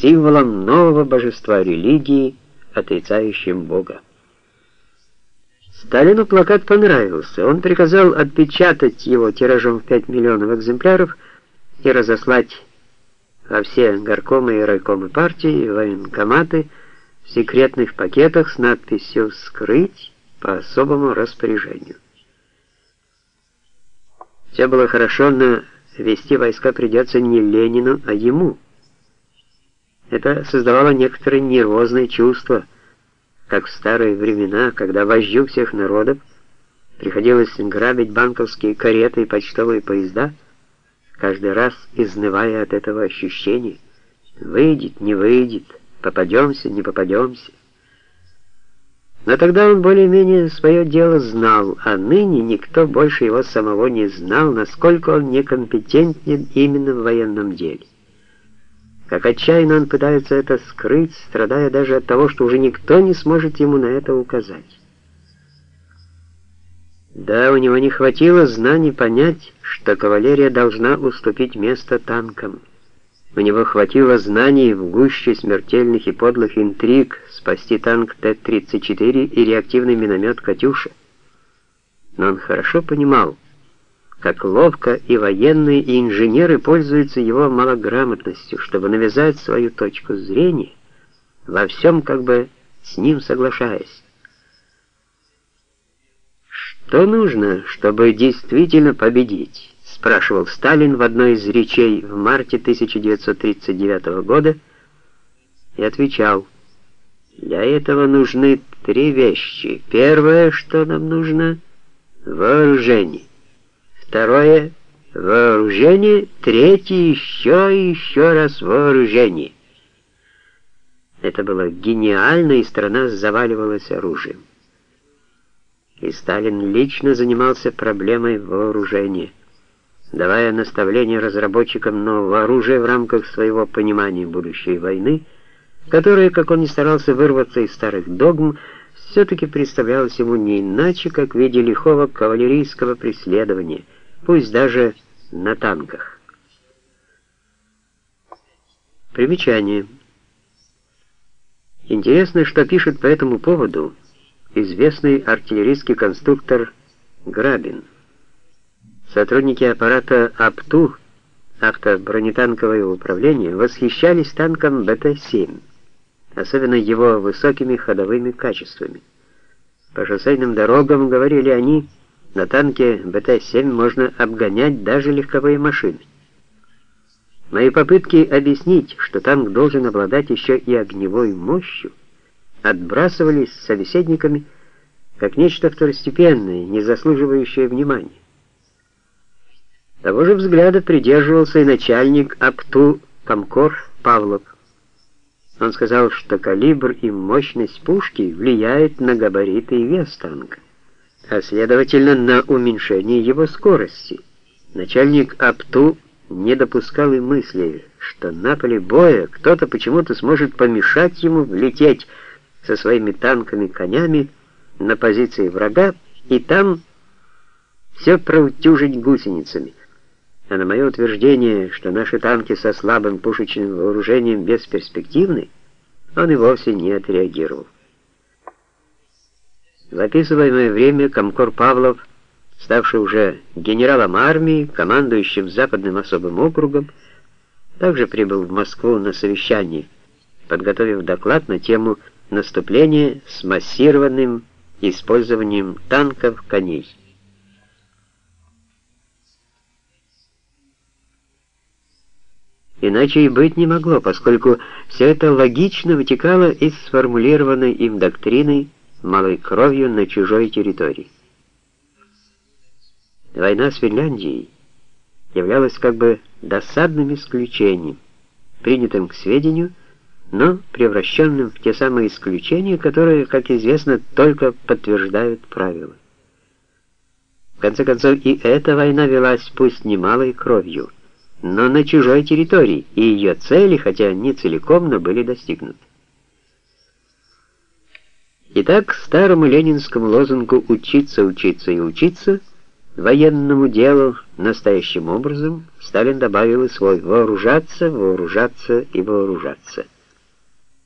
символом нового божества религии, отрицающим Бога. Сталину плакат понравился. Он приказал отпечатать его тиражом в 5 миллионов экземпляров и разослать во все горкомы и райкомы партии военкоматы в секретных пакетах с надписью «Скрыть по особому распоряжению». Все было хорошо, но вести войска придется не Ленину, а ему. Это создавало некоторое нервозное чувство, как в старые времена, когда вождю всех народов приходилось грабить банковские кареты и почтовые поезда, каждый раз изнывая от этого ощущения. Выйдет, не выйдет, попадемся, не попадемся. Но тогда он более-менее свое дело знал, а ныне никто больше его самого не знал, насколько он некомпетентен именно в военном деле. Как отчаянно он пытается это скрыть, страдая даже от того, что уже никто не сможет ему на это указать. Да, у него не хватило знаний понять, что кавалерия должна уступить место танкам. У него хватило знаний в гуще смертельных и подлых интриг спасти танк Т-34 и реактивный миномет «Катюша». Но он хорошо понимал, как ловко и военные, и инженеры пользуются его малограмотностью, чтобы навязать свою точку зрения, во всем как бы с ним соглашаясь. Что нужно, чтобы действительно победить? спрашивал Сталин в одной из речей в марте 1939 года и отвечал, «Для этого нужны три вещи. Первое, что нам нужно — вооружение. Второе — вооружение. Третье — еще и еще раз вооружение». Это было гениально, и страна заваливалась оружием. И Сталин лично занимался проблемой вооружения давая наставления разработчикам нового оружия в рамках своего понимания будущей войны, которая, как он не старался вырваться из старых догм, все-таки представлялась ему не иначе, как в виде лихого кавалерийского преследования, пусть даже на танках. Примечание. Интересно, что пишет по этому поводу известный артиллерийский конструктор Грабин. Сотрудники аппарата АПТУ, автобронетанковое управление, восхищались танком БТ-7, особенно его высокими ходовыми качествами. По шоссейным дорогам, говорили они, на танке БТ-7 можно обгонять даже легковые машины. Мои попытки объяснить, что танк должен обладать еще и огневой мощью, отбрасывались собеседниками как нечто второстепенное, не заслуживающее внимания. Того же взгляда придерживался и начальник АПТУ Комкор Павлов. Он сказал, что калибр и мощность пушки влияет на габариты и вес танка, а следовательно на уменьшение его скорости. Начальник АПТУ не допускал и мысли, что на поле боя кто-то почему-то сможет помешать ему влететь со своими танками-конями на позиции врага и там все проутюжить гусеницами а на мое утверждение, что наши танки со слабым пушечным вооружением бесперспективны, он и вовсе не отреагировал. В описываемое время Комкор Павлов, ставший уже генералом армии, командующим Западным особым округом, также прибыл в Москву на совещание, подготовив доклад на тему наступления с массированным использованием танков коней. Иначе и быть не могло, поскольку все это логично вытекало из сформулированной им доктрины малой кровью на чужой территории. Война с Финляндией являлась как бы досадным исключением, принятым к сведению, но превращенным в те самые исключения, которые, как известно, только подтверждают правила. В конце концов, и эта война велась пусть немалой кровью, но на чужой территории, и ее цели, хотя не целиком, но были достигнуты. Итак, старому ленинскому лозунгу «учиться, учиться и учиться» военному делу настоящим образом, Сталин добавил и свой «вооружаться, вооружаться и вооружаться».